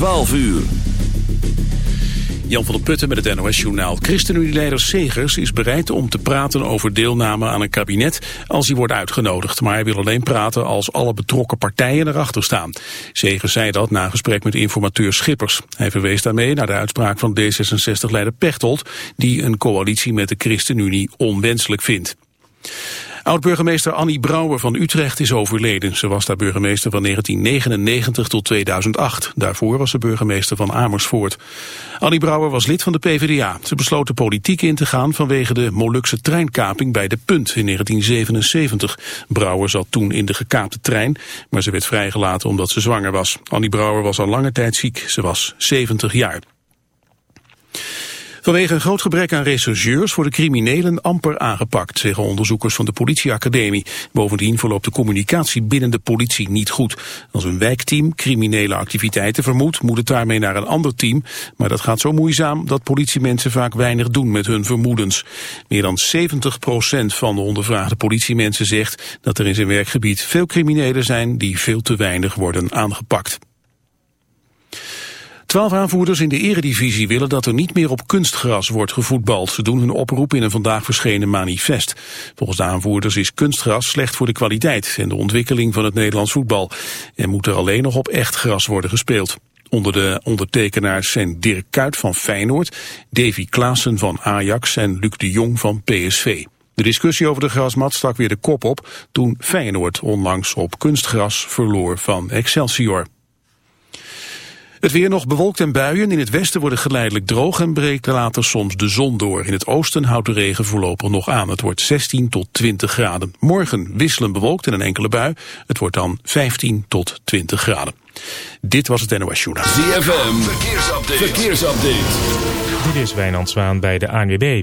12 uur. Jan van der Putten met het NOS-journaal. ChristenUnie-leider Segers is bereid om te praten over deelname aan een kabinet als hij wordt uitgenodigd. Maar hij wil alleen praten als alle betrokken partijen erachter staan. Segers zei dat na gesprek met informateur Schippers. Hij verwees daarmee naar de uitspraak van D66-leider Pechtold... die een coalitie met de ChristenUnie onwenselijk vindt. Oud-burgemeester Annie Brouwer van Utrecht is overleden. Ze was daar burgemeester van 1999 tot 2008. Daarvoor was ze burgemeester van Amersfoort. Annie Brouwer was lid van de PvdA. Ze besloot de politiek in te gaan vanwege de Molukse treinkaping bij De Punt in 1977. Brouwer zat toen in de gekaapte trein, maar ze werd vrijgelaten omdat ze zwanger was. Annie Brouwer was al lange tijd ziek. Ze was 70 jaar. Vanwege een groot gebrek aan rechercheurs worden criminelen amper aangepakt, zeggen onderzoekers van de politieacademie. Bovendien verloopt de communicatie binnen de politie niet goed. Als een wijkteam criminele activiteiten vermoedt, moet het daarmee naar een ander team. Maar dat gaat zo moeizaam dat politiemensen vaak weinig doen met hun vermoedens. Meer dan 70% van de ondervraagde politiemensen zegt dat er in zijn werkgebied veel criminelen zijn die veel te weinig worden aangepakt. Twaalf aanvoerders in de eredivisie willen dat er niet meer op kunstgras wordt gevoetbald. Ze doen hun oproep in een vandaag verschenen manifest. Volgens de aanvoerders is kunstgras slecht voor de kwaliteit en de ontwikkeling van het Nederlands voetbal. En moet er alleen nog op echt gras worden gespeeld. Onder de ondertekenaars zijn Dirk Kuyt van Feyenoord, Davy Klaassen van Ajax en Luc de Jong van PSV. De discussie over de grasmat stak weer de kop op toen Feyenoord onlangs op kunstgras verloor van Excelsior. Het weer nog bewolkt en buien. In het westen wordt het geleidelijk droog en breekt later soms de zon door. In het oosten houdt de regen voorlopig nog aan. Het wordt 16 tot 20 graden. Morgen wisselen bewolkt en een enkele bui. Het wordt dan 15 tot 20 graden. Dit was het NOS Journaal. ZFM, verkeersupdate. verkeersupdate. Dit is Wijnand Zwaan bij de ANWB.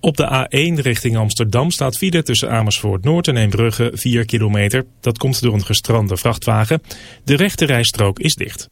Op de A1 richting Amsterdam staat file tussen Amersfoort Noord en Eembrugge 4 kilometer. Dat komt door een gestrande vrachtwagen. De rechte rijstrook is dicht.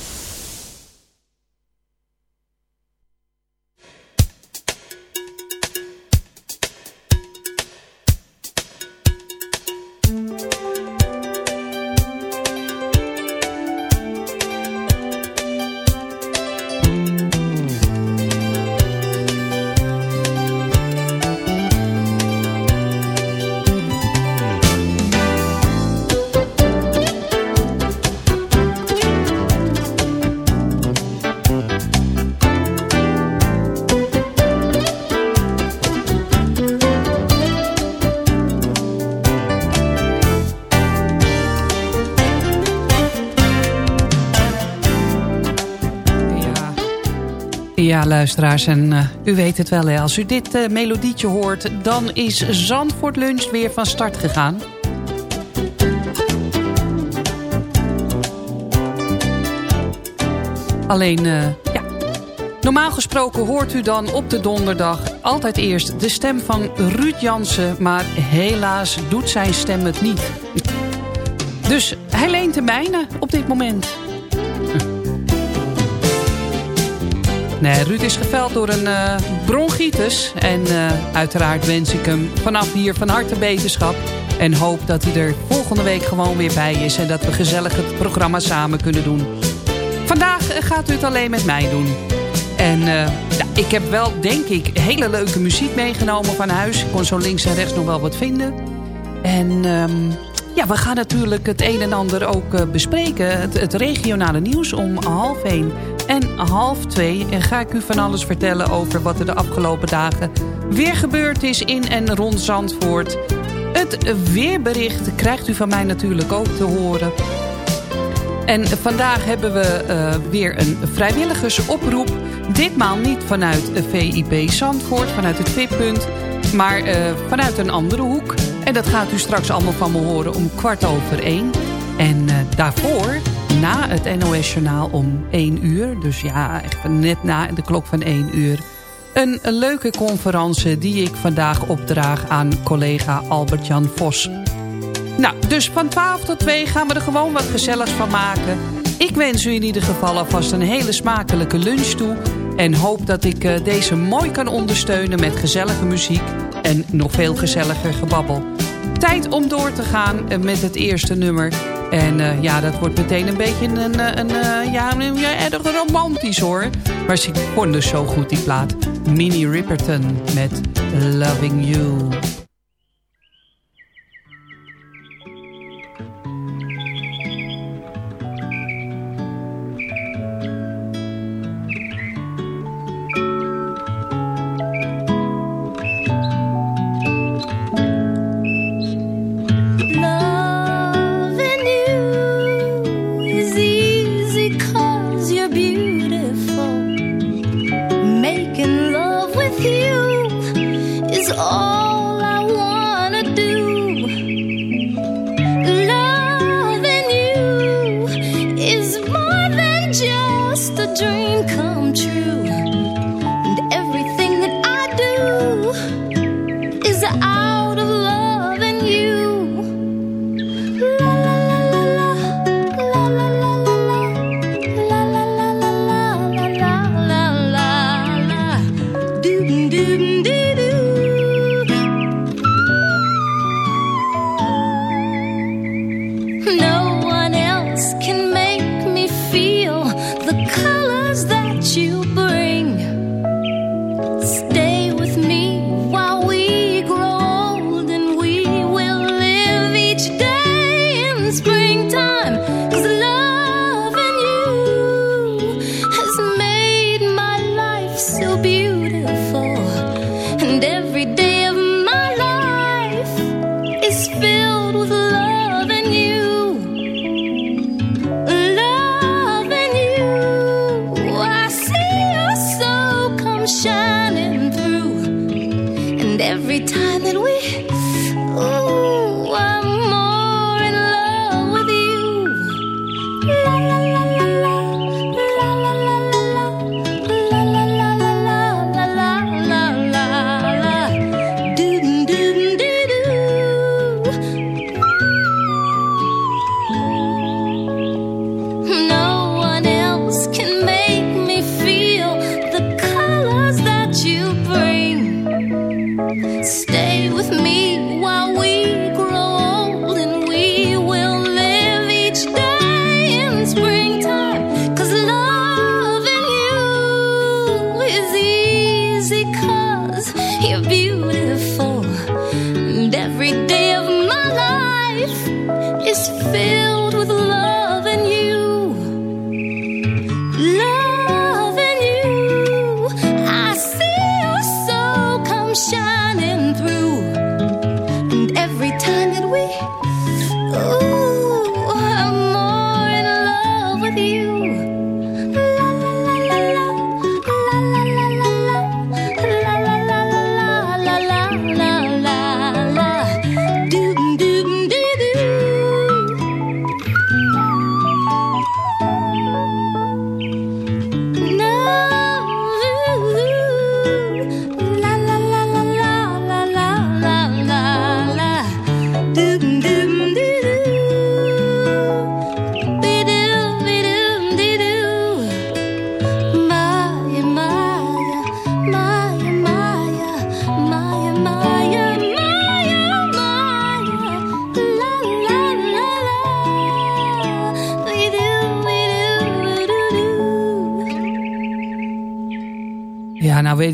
Luisteraars, en uh, u weet het wel, hè. als u dit uh, melodietje hoort... dan is Zandvoort Lunch weer van start gegaan. Alleen, uh, ja, Normaal gesproken hoort u dan op de donderdag altijd eerst de stem van Ruud Jansen... maar helaas doet zijn stem het niet. Dus hij leent de mijne op dit moment. Nee, Ruud is geveld door een uh, bronchitis. En uh, uiteraard wens ik hem vanaf hier van harte beterschap. En hoop dat hij er volgende week gewoon weer bij is. En dat we gezellig het programma samen kunnen doen. Vandaag eh, gaat u het alleen met mij doen. En ja, ik heb wel, denk ik, hele leuke muziek meegenomen van huis. Ik kon zo links en rechts nog wel wat vinden. En um, ja, we gaan natuurlijk het een en ander ook bespreken. Het, het, regionale nieuws om half één en half twee. En ga ik u van alles vertellen over wat er de afgelopen dagen weer gebeurd is in en rond Zandvoort. Het weerbericht krijgt u van mij natuurlijk ook te horen. En vandaag hebben we uh, weer een vrijwilligersoproep. Ditmaal niet vanuit VIP Zandvoort, vanuit het VIP-punt... maar uh, vanuit een andere hoek. En dat gaat u straks allemaal van me horen om kwart over één. En uh, daarvoor, na het NOS-journaal om één uur... dus ja, net na de klok van één uur... Een, leuke conferentie die ik vandaag opdraag aan collega Albert-Jan Vos... Nou, dus van 12 tot 2 gaan we er gewoon wat gezelligs van maken. Ik wens u in ieder geval alvast een hele smakelijke lunch toe. En hoop dat ik uh, deze mooi kan ondersteunen met gezellige muziek. En nog veel gezelliger gebabbel. Tijd om door te gaan uh, met het eerste nummer. En uh, ja, dat wordt meteen een beetje een, een, een ja, ja, erg romantisch hoor. Maar ze vond dus zo goed die plaat. Minnie Ripperton met Loving You. I is filled with love.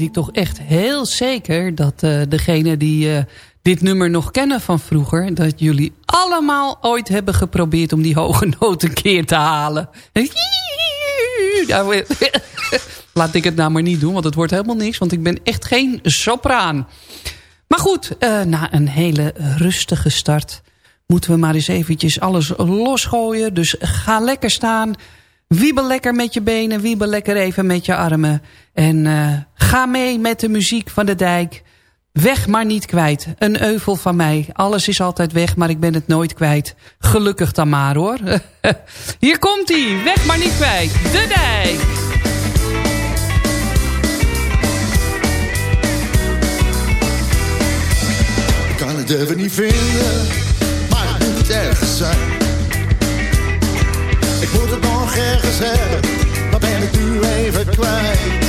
Ik toch echt heel zeker dat uh, degene die uh, dit nummer nog kennen van vroeger... dat jullie allemaal ooit hebben geprobeerd om die hoge noot een keer te halen. Laat ik het nou maar niet doen, want het wordt helemaal niks. Want ik ben echt geen sopraan. Maar goed, uh, na een hele rustige start... moeten we maar eens eventjes alles losgooien. Dus ga lekker staan... Wiebel lekker met je benen, wiebel lekker even met je armen. En uh, ga mee met de muziek van de dijk. Weg maar niet kwijt. Een euvel van mij. Alles is altijd weg, maar ik ben het nooit kwijt. Gelukkig dan maar hoor. Hier komt hij. Weg maar niet kwijt. De dijk. Ik kan het even niet vinden, maar het moet ergens zijn ik moet het nog ergens hebben, maar ben ik nu even kwijt.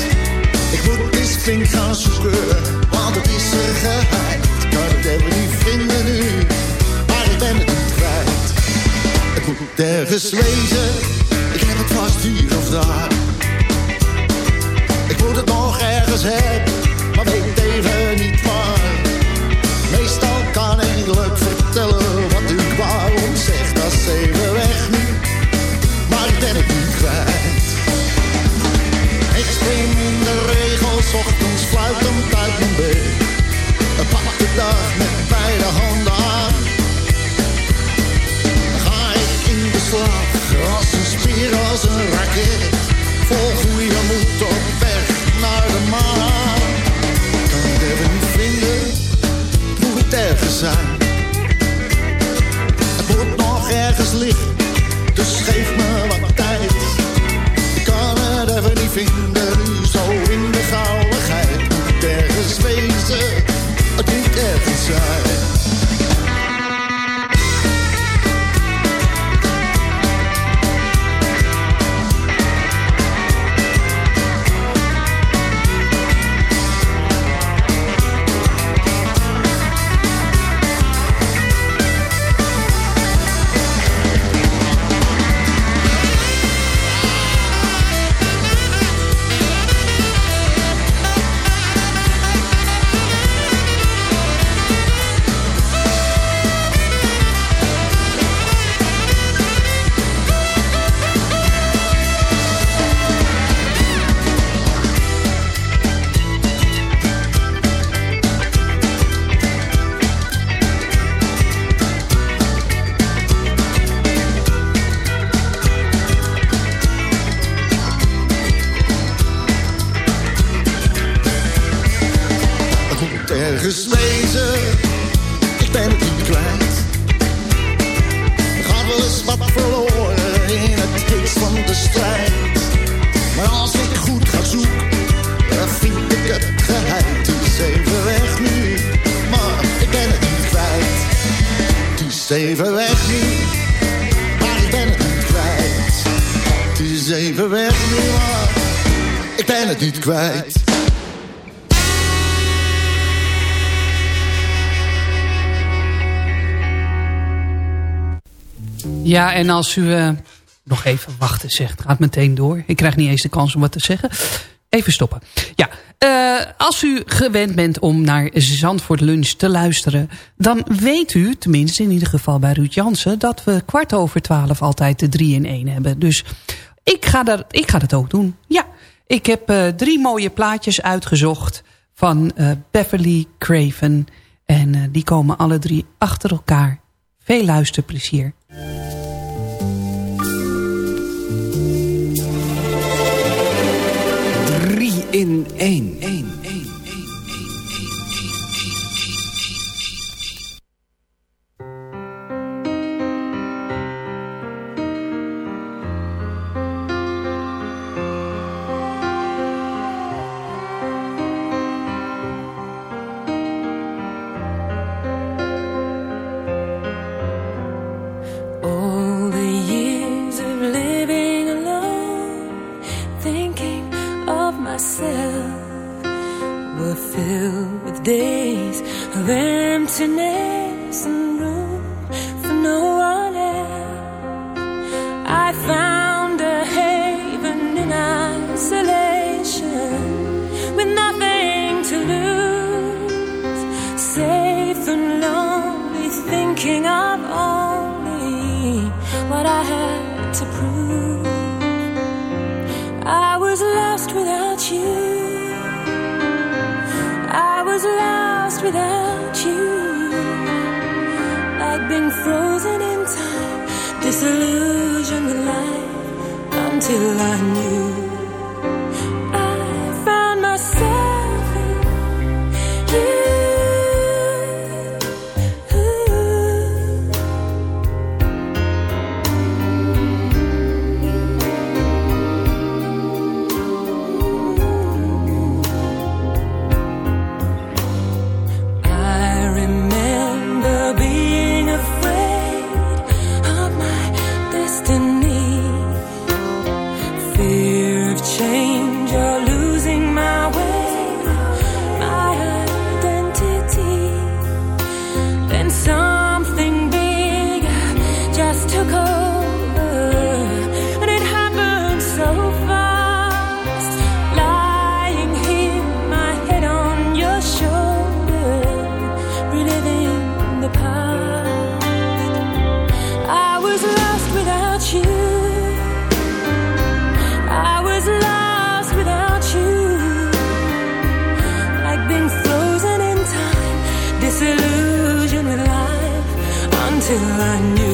Ik flink gaan zoeken, want het is er geheim. Ik kan het even niet vinden nu, maar ik ben het niet kwijt. Het moet ergens wezen, ik heb het vast hier of daar. Ik moet het nog ergens hebben, ochtends fluitend uit mijn bed. Pak de dag Ja, en als u... Uh, nog even wachten zegt, gaat meteen door. Ik krijg niet eens de kans om wat te zeggen. Even stoppen. Ja, uh, als u gewend bent om naar Zandvoort Lunch te luisteren... dan weet u, tenminste in ieder geval bij Ruud Jansen... dat we kwart over twaalf altijd de drie in één hebben. Dus ik ga, dat, ik ga dat ook doen. Ja, ik heb uh, drie mooie plaatjes uitgezocht van Beverly Craven. En die komen alle drie achter elkaar. Veel luisterplezier. In één. I knew.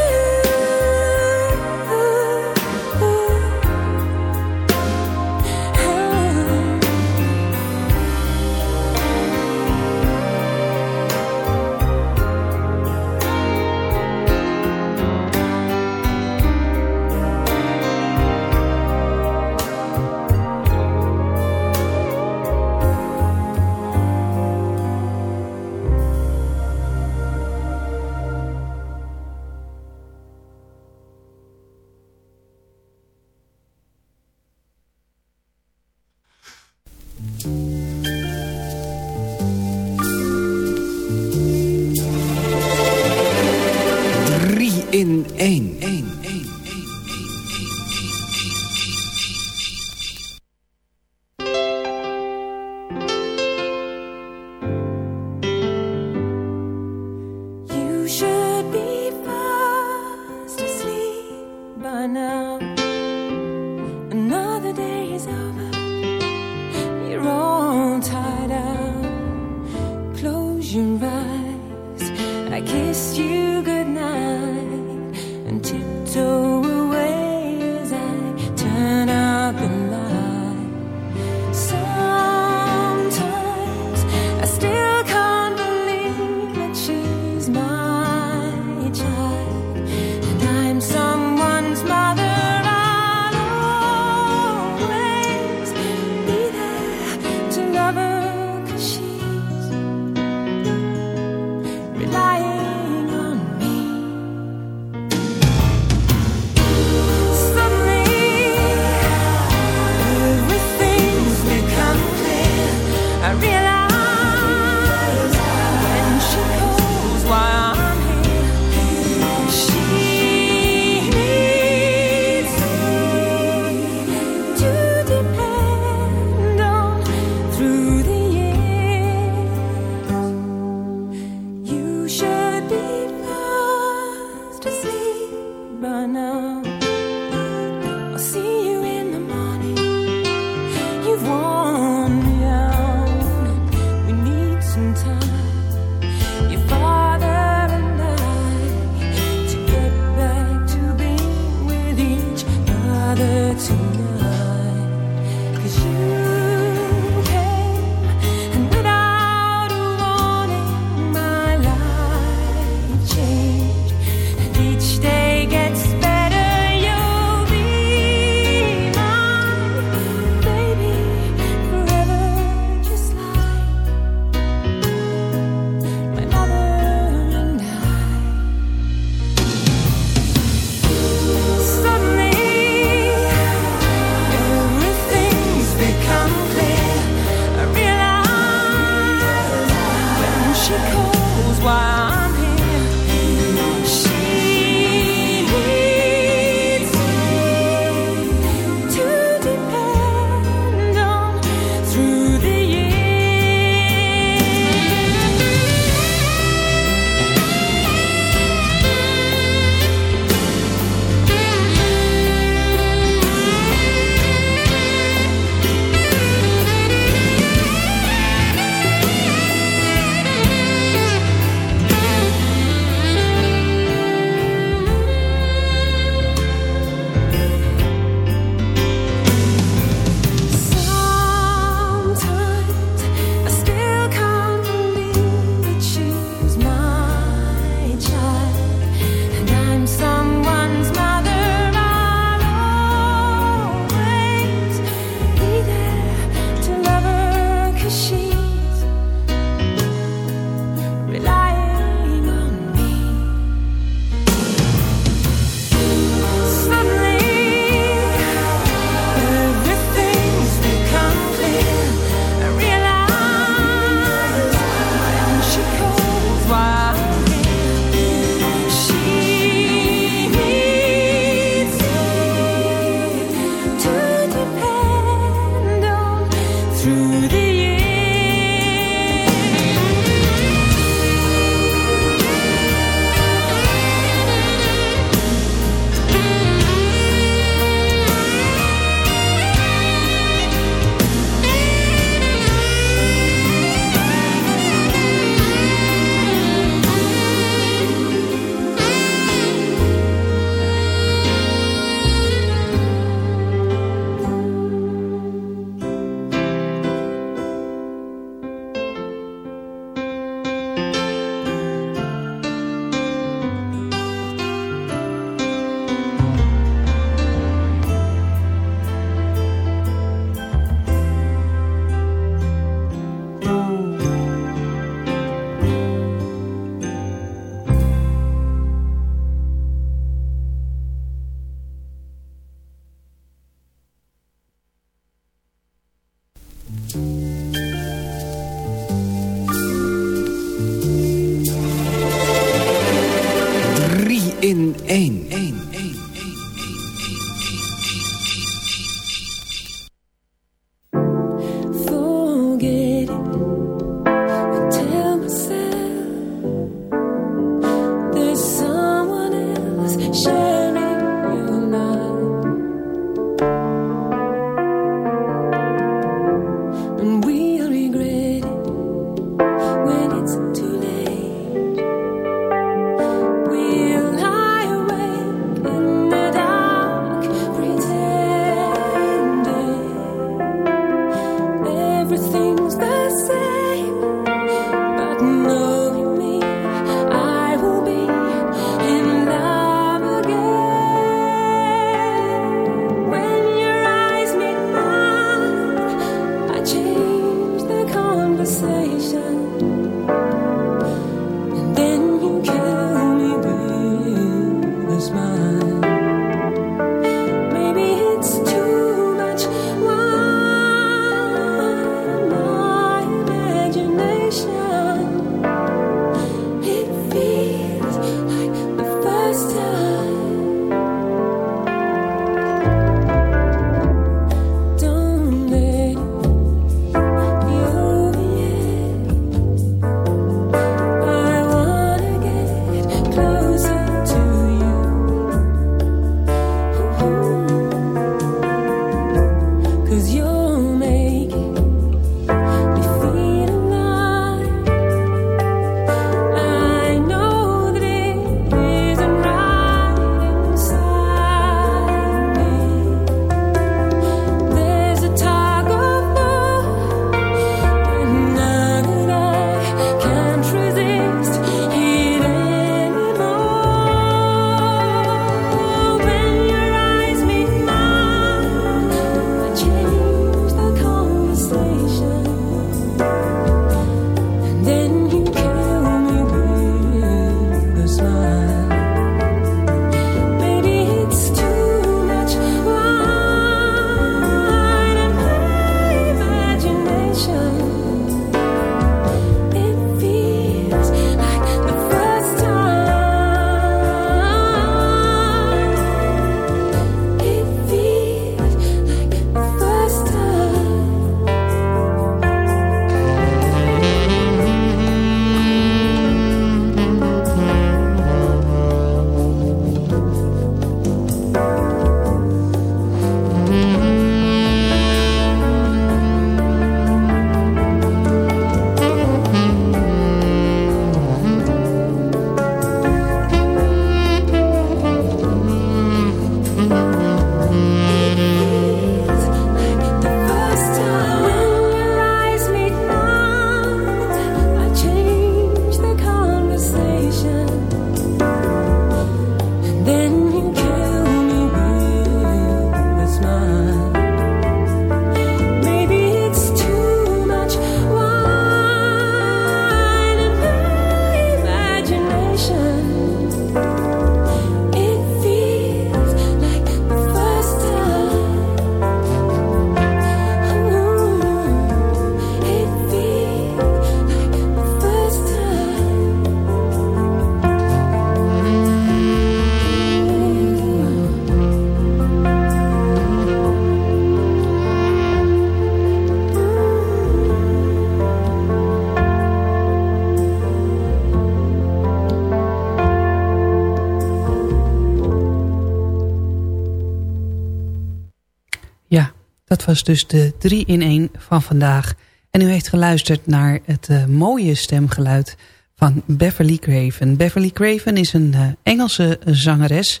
Dat was dus de 3 in 1 van vandaag. En u heeft geluisterd naar het uh, mooie stemgeluid van Beverly Craven. Beverly Craven is een uh, Engelse zangeres.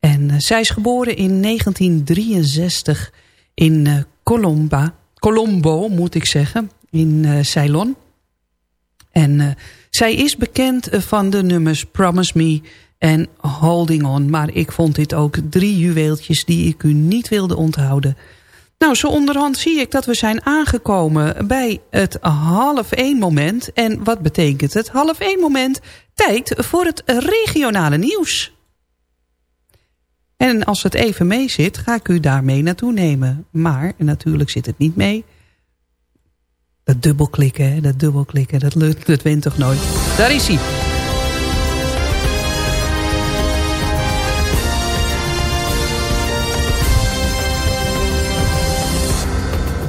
En zij is geboren in 1963 in Colomba, Colombo, moet ik zeggen, in Ceylon. En zij is bekend van de nummers Promise Me en Holding On. Maar ik vond dit ook drie juweeltjes die ik u niet wilde onthouden. Nou, zo onderhand zie ik dat we zijn aangekomen bij het half één moment. En wat betekent het? Half één moment, tijd voor het regionale nieuws. En als het even mee zit, ga ik u daarmee naartoe nemen. Maar natuurlijk zit het niet mee. Dat dubbelklikken, dat dubbelklikken, dat, dat wint toch nooit. Daar is hij.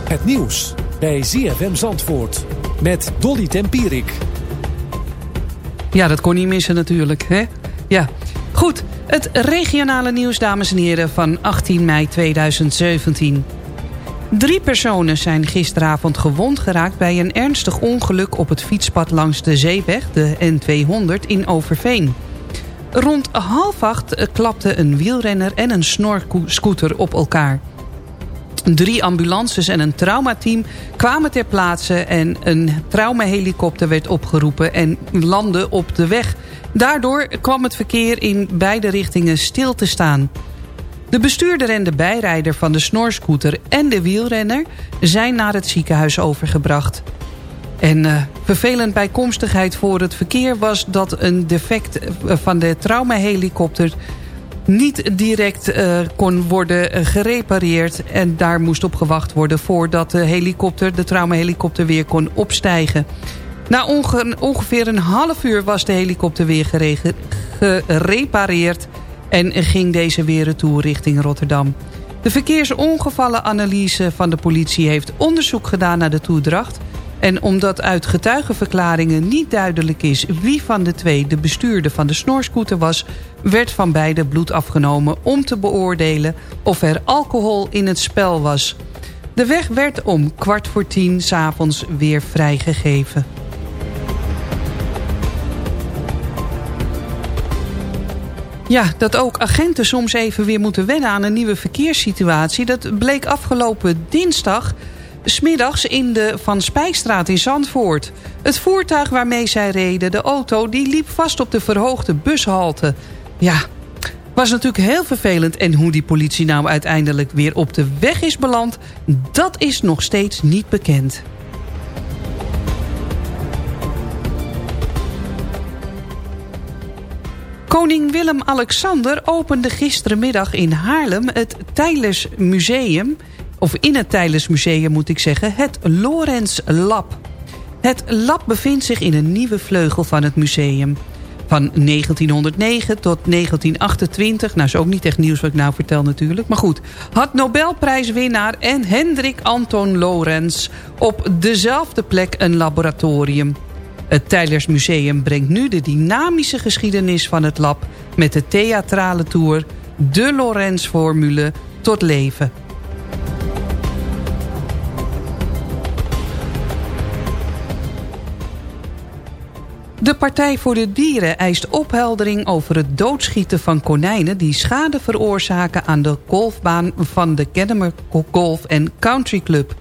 Het nieuws bij ZFM Zandvoort met Dolly Tempierik. Ja, dat kon niet missen natuurlijk. Hè? Ja, goed. Het regionale nieuws, dames en heren, van 18 mei 2017. Drie personen zijn gisteravond gewond geraakt bij een ernstig ongeluk op het fietspad langs de zeeweg, de N200, in Overveen. Rond half acht klapte een wielrenner en een snorscooter op elkaar. Drie ambulances en een traumateam kwamen ter plaatse... en een traumahelikopter werd opgeroepen en landde op de weg. Daardoor kwam het verkeer in beide richtingen stil te staan. De bestuurder en de bijrijder van de snorscooter en de wielrenner... zijn naar het ziekenhuis overgebracht. En uh, vervelend bijkomstigheid voor het verkeer was dat een defect eh, van de traumahelikopter niet direct uh, kon worden eh, gerepareerd. En daar moest op gewacht worden voordat de helikopter, de traumahelikopter weer kon opstijgen. Na ongeveer een half uur was de helikopter weer gerepareerd en ging deze weer retour richting Rotterdam. De verkeersongevallenanalyse van de politie heeft onderzoek gedaan naar de toedracht... En omdat uit getuigenverklaringen niet duidelijk is wie van de twee de bestuurder van de snorscooter was, werd van beide bloed afgenomen om te beoordelen of er alcohol in het spel was. De weg werd om kwart voor tien s'avonds weer vrijgegeven. Ja, dat ook agenten soms even weer moeten wennen aan een nieuwe verkeerssituatie... dat bleek afgelopen dinsdag smiddags in de Van Spijkstraat in Zandvoort. Het voertuig waarmee zij reden, de auto, die liep vast op de verhoogde bushalte. Ja, was natuurlijk heel vervelend. En hoe die politie nou uiteindelijk weer op de weg is beland... dat is nog steeds niet bekend. Koning Willem-Alexander opende gisterenmiddag in Haarlem het Tijlers Museum of in het Tijlers Museum moet ik zeggen, het Lorenz Lab. Het lab bevindt zich in een nieuwe vleugel van het museum. Van 1909 tot 1928, nou is ook niet echt nieuws wat ik nou vertel natuurlijk, maar goed. Had Nobelprijswinnaar en Hendrik Anton Lorenz op dezelfde plek een laboratorium. Het Tijlers Museum brengt nu de dynamische geschiedenis van het lab... met de theatrale tour De Lorenz-formule tot leven. De Partij voor de Dieren eist opheldering over het doodschieten van konijnen... die schade veroorzaken aan de golfbaan van de Kennemer Golf Country Club.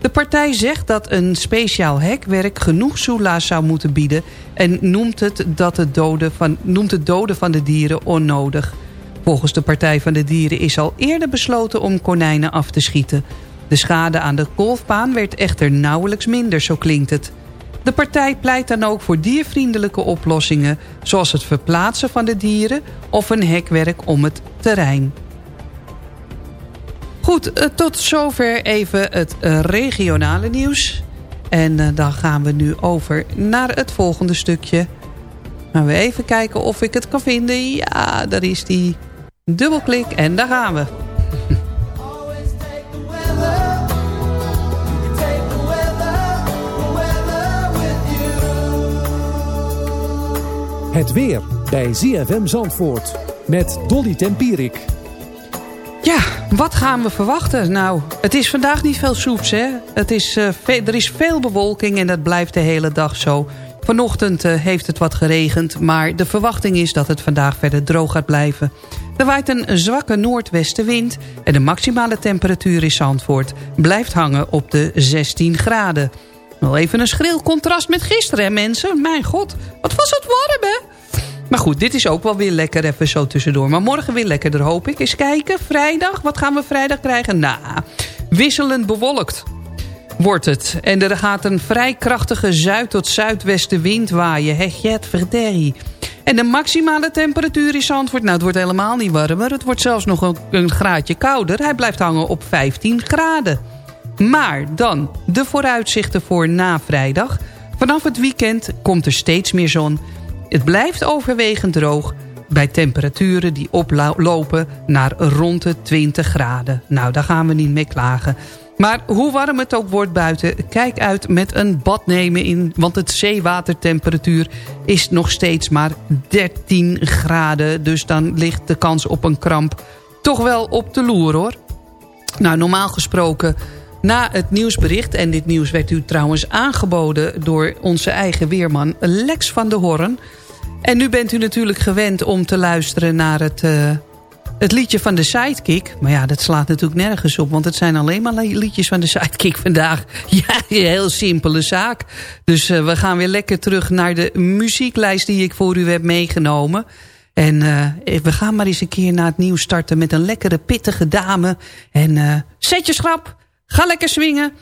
De partij zegt dat een speciaal hekwerk genoeg soelaas zou moeten bieden... en noemt het, dat het, doden van, noemt het doden van de dieren onnodig. Volgens de Partij van de Dieren is al eerder besloten om konijnen af te schieten. De schade aan de golfbaan werd echter nauwelijks minder, zo klinkt het... De partij pleit dan ook voor diervriendelijke oplossingen... zoals het verplaatsen van de dieren of een hekwerk om het terrein. Goed, eh, tot zover even het eh, regionale nieuws. En eh, dan gaan we nu over naar het volgende stukje. Gaan we even kijken of ik het kan vinden. Ja, daar is die. Dubbelklik en daar gaan we. Het weer bij ZFM Zandvoort met Dolly Tempierik. Ja, wat gaan we verwachten? Nou, het is vandaag niet veel soeps, hè? Het is, uh, er is veel bewolking en dat blijft de hele dag zo. Vanochtend uh, heeft het wat geregend, maar de verwachting is dat het vandaag verder droog gaat blijven. Er waait een zwakke noordwestenwind en de maximale temperatuur in Zandvoort blijft hangen op de 16 graden. Wel even een schril contrast met gisteren, hè mensen? Mijn god, wat was het warm, hè? Maar goed, dit is ook wel weer lekker even zo tussendoor. Maar morgen weer lekkerder, hoop ik. Eens kijken, vrijdag. Wat gaan we vrijdag krijgen? Nou, wisselend bewolkt wordt het. En er gaat een vrij krachtige zuid- tot zuidwestenwind waaien. Verderrie. En de maximale temperatuur in Zandvoort... nou, het wordt helemaal niet warmer. Het wordt zelfs nog een graadje kouder. Hij blijft hangen op 15 graden. Maar dan de vooruitzichten voor na vrijdag. Vanaf het weekend komt er steeds meer zon... Het blijft overwegend droog bij temperaturen die oplopen naar rond de 20 graden. Nou, daar gaan we niet mee klagen. Maar hoe warm het ook wordt buiten, kijk uit met een bad nemen in... want het zeewatertemperatuur is nog steeds maar 13 graden. Dus dan ligt de kans op een kramp toch wel op de loer, hoor. Nou, normaal gesproken na het nieuwsbericht... en dit nieuws werd u trouwens aangeboden door onze eigen weerman Lex van der Horn... En nu bent u natuurlijk gewend om te luisteren naar het, uh, het liedje van de Sidekick. Maar ja, dat slaat natuurlijk nergens op. Want het zijn alleen maar liedjes van de Sidekick vandaag. Ja, heel simpele zaak. Dus uh, we gaan weer lekker terug naar de muzieklijst die ik voor u heb meegenomen. En uh, we gaan maar eens een keer naar het nieuws starten met een lekkere pittige dame. En zet je schrap, ga lekker swingen,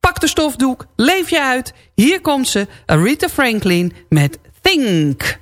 pak de stofdoek, leef je uit. Hier komt ze, Aretha Franklin met Think.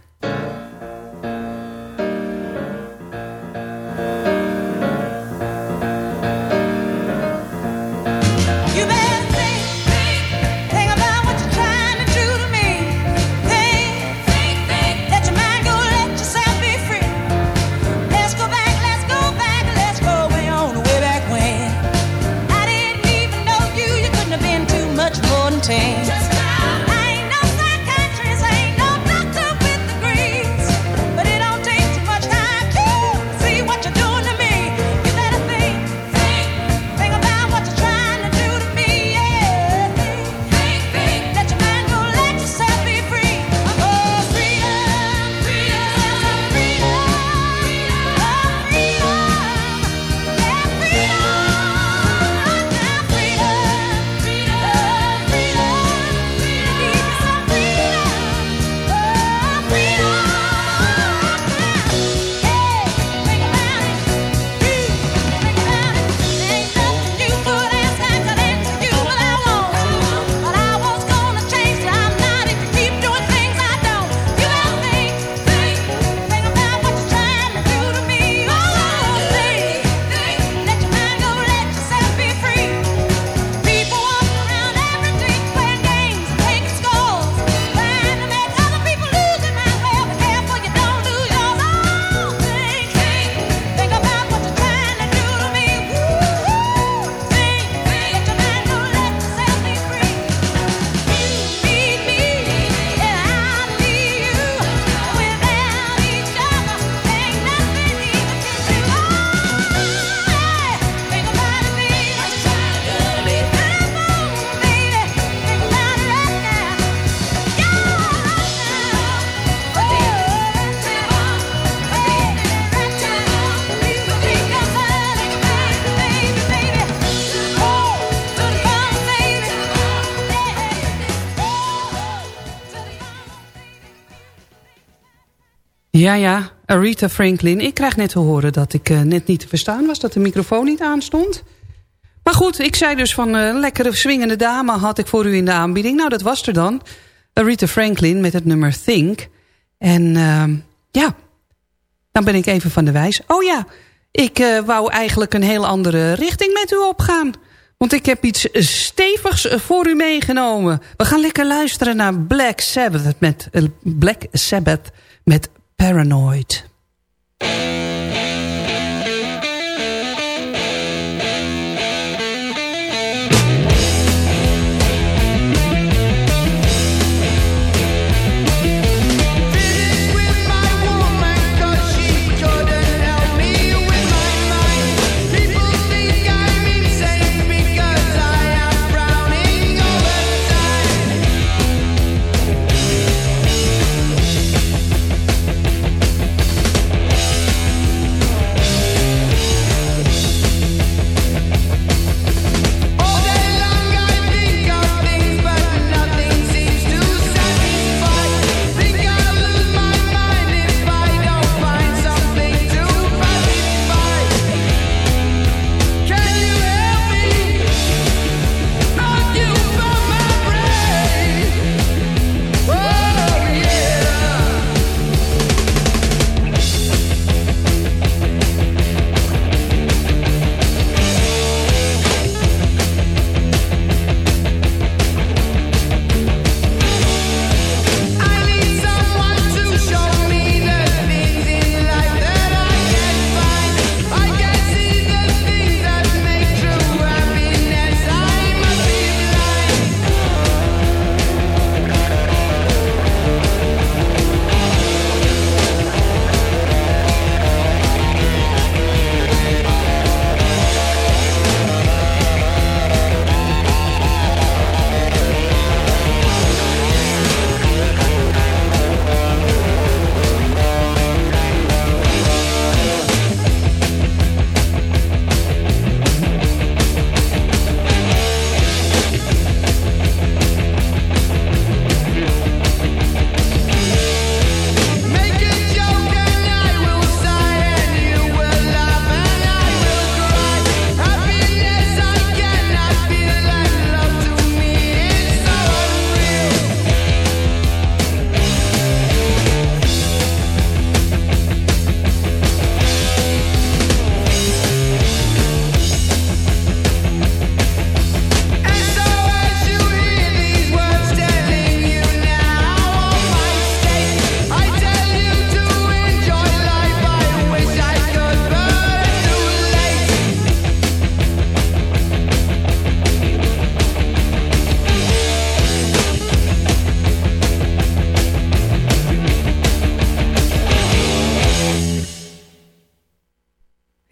Ja, ja, Aretha Franklin. Ik krijg net te horen dat ik uh, net niet te verstaan was. Dat de microfoon niet aanstond. Maar goed, ik zei dus van uh, lekkere swingende dame had ik voor u in de aanbieding. Nou, dat was er dan. Aretha Franklin met het nummer Think. En uh, ja, dan ben ik even van de wijs. Oh ja, ik uh, wou eigenlijk een heel andere richting met u opgaan. Want ik heb iets stevigs voor u meegenomen. We gaan lekker luisteren naar Black Sabbath met, Black Sabbath met Paranoid.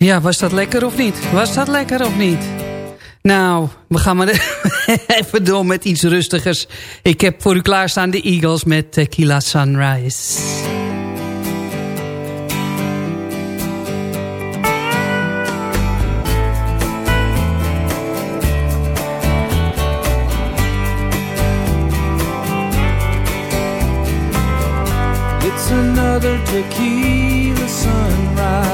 Ja, was dat lekker of niet? Was dat lekker of niet? Nou, we gaan maar even door met iets rustigers. Ik heb voor u klaarstaan de Eagles met Tequila Sunrise. It's another tequila sunrise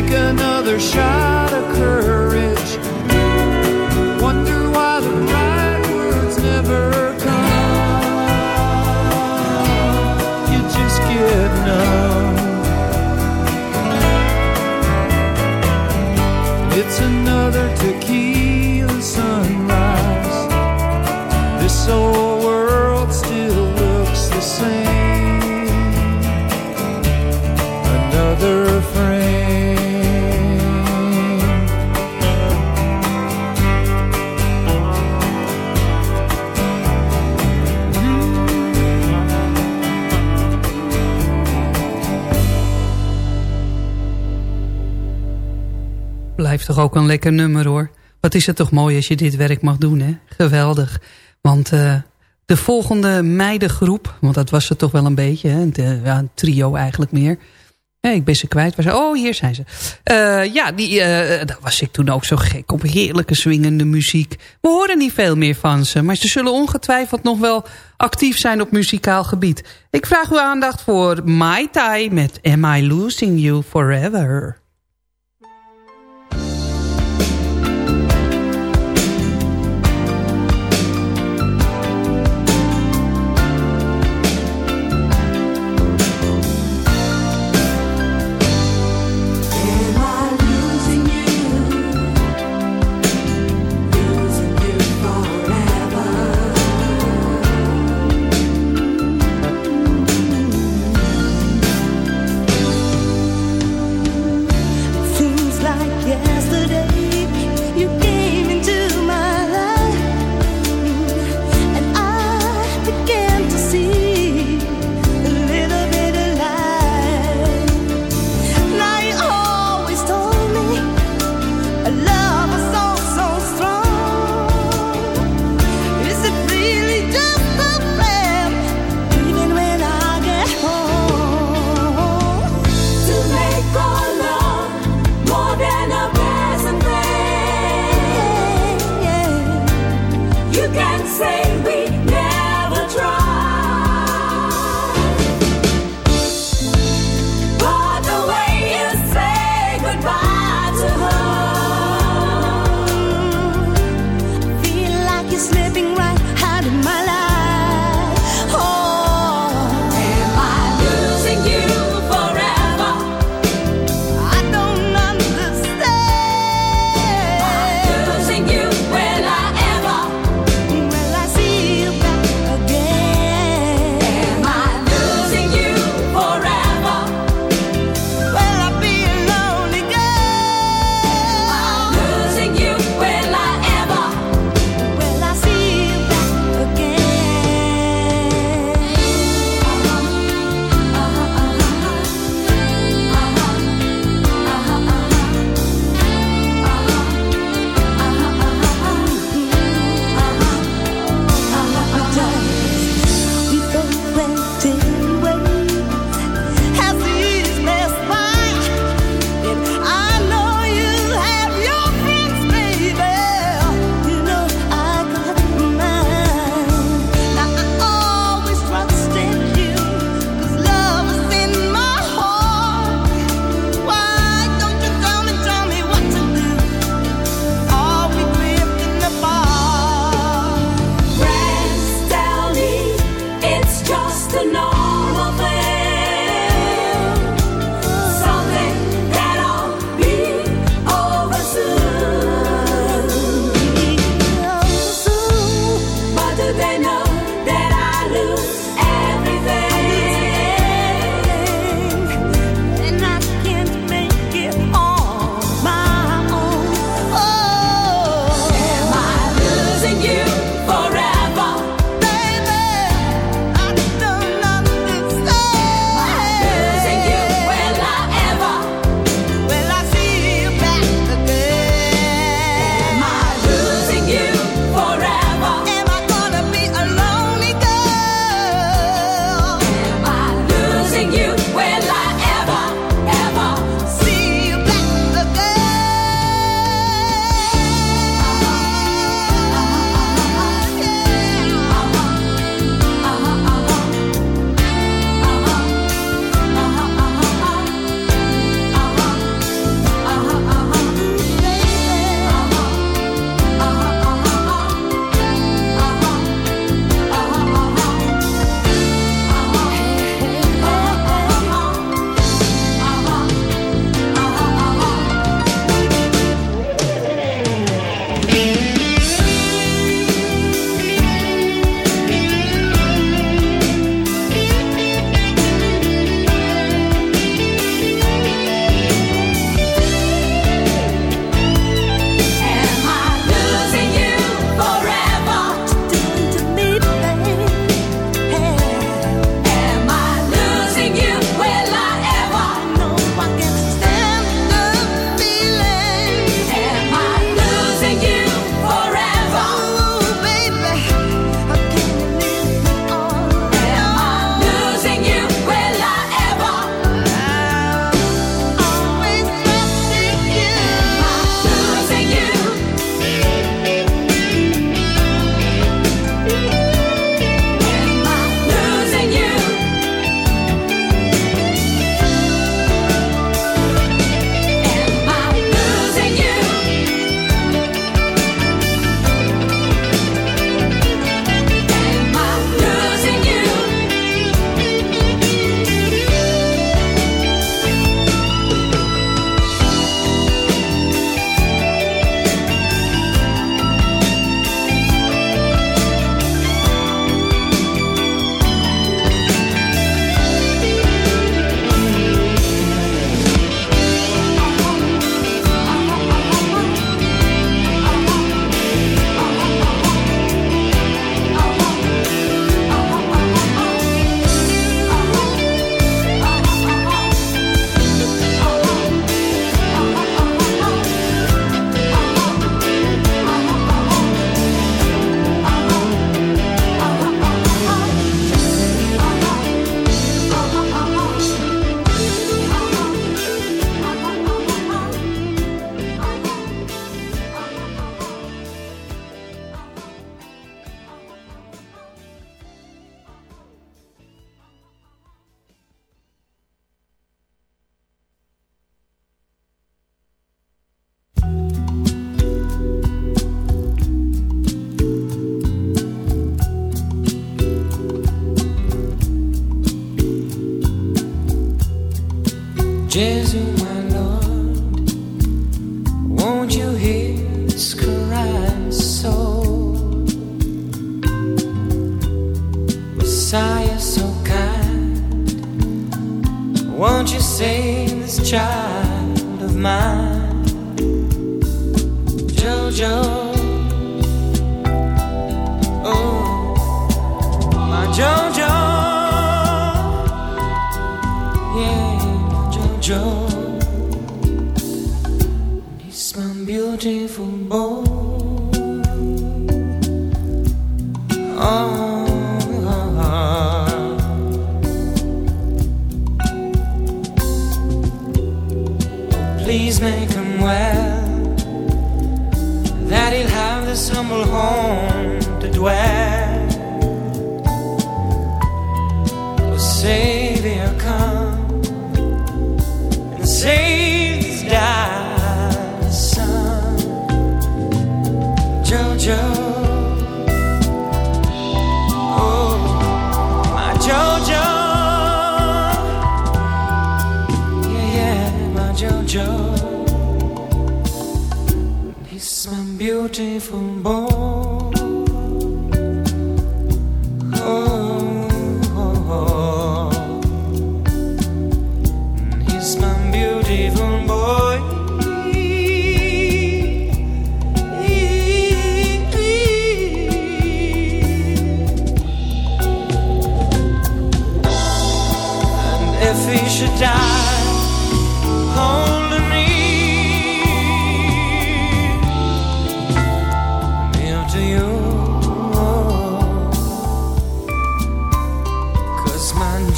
Take another shot of courage. Blijft toch ook een lekker nummer hoor. Wat is het toch mooi als je dit werk mag doen hè. Geweldig. Want eh, de volgende meidengroep, want dat was het toch wel een beetje. Hè? De, ja, een trio eigenlijk meer. Ik ben ze kwijt. Waar ze, oh, hier zijn ze. Eh, ja, die, eh, daar was ik toen ook zo gek op. Heerlijke swingende muziek. We horen niet veel meer van ze. Maar ze zullen ongetwijfeld nog wel actief zijn op muzikaal gebied. Ik vraag uw aandacht voor Mai Tai met Am I Losing You Forever?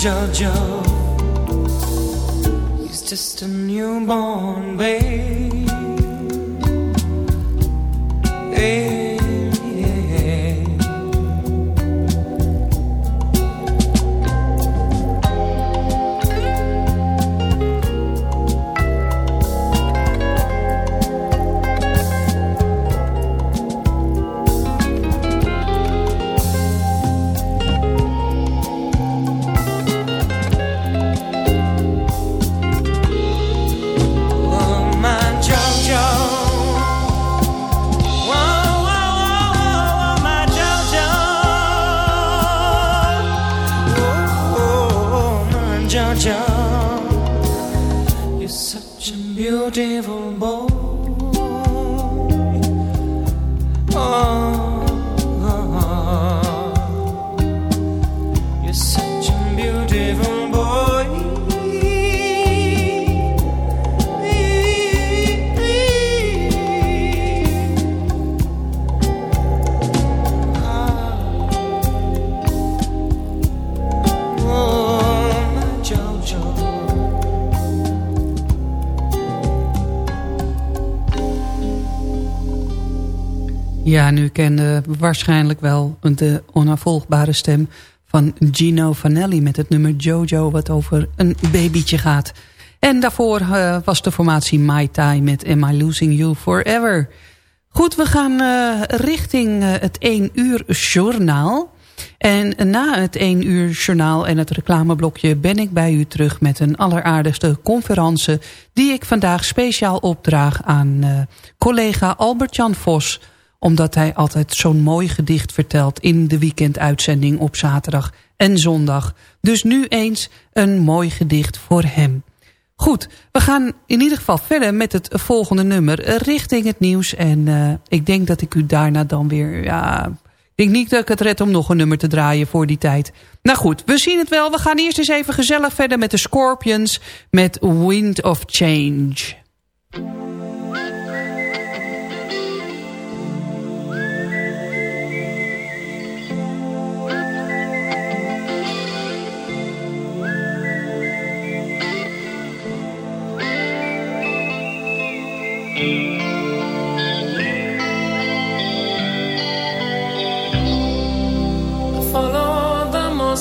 Jojo is just a newborn kende waarschijnlijk wel de onafvolgbare stem van Gino Vanelli met het nummer Jojo wat over een babytje gaat. En daarvoor eh, was de formatie My Tai met Am I Losing You Forever. Goed, we gaan eh, richting eh, het 1 uur journaal. En na het 1 uur journaal en het reclameblokje ben ik bij u terug met een alleraardigste conferentie die ik vandaag speciaal opdraag aan collega Albert-Jan Vos omdat hij altijd zo'n mooi gedicht vertelt in de weekenduitzending op zaterdag en zondag. Dus nu eens een mooi gedicht voor hem. Goed, we gaan in ieder geval verder met het volgende nummer eh, richting het nieuws. En uh, ik denk dat ik u daarna dan weer... Ja, ik denk niet dat ik het red om nog een nummer te draaien voor die tijd. Nou goed, we zien het wel. We gaan eerst eens even gezellig verder met de Scorpions met Wind of Change.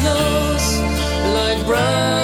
close like brown.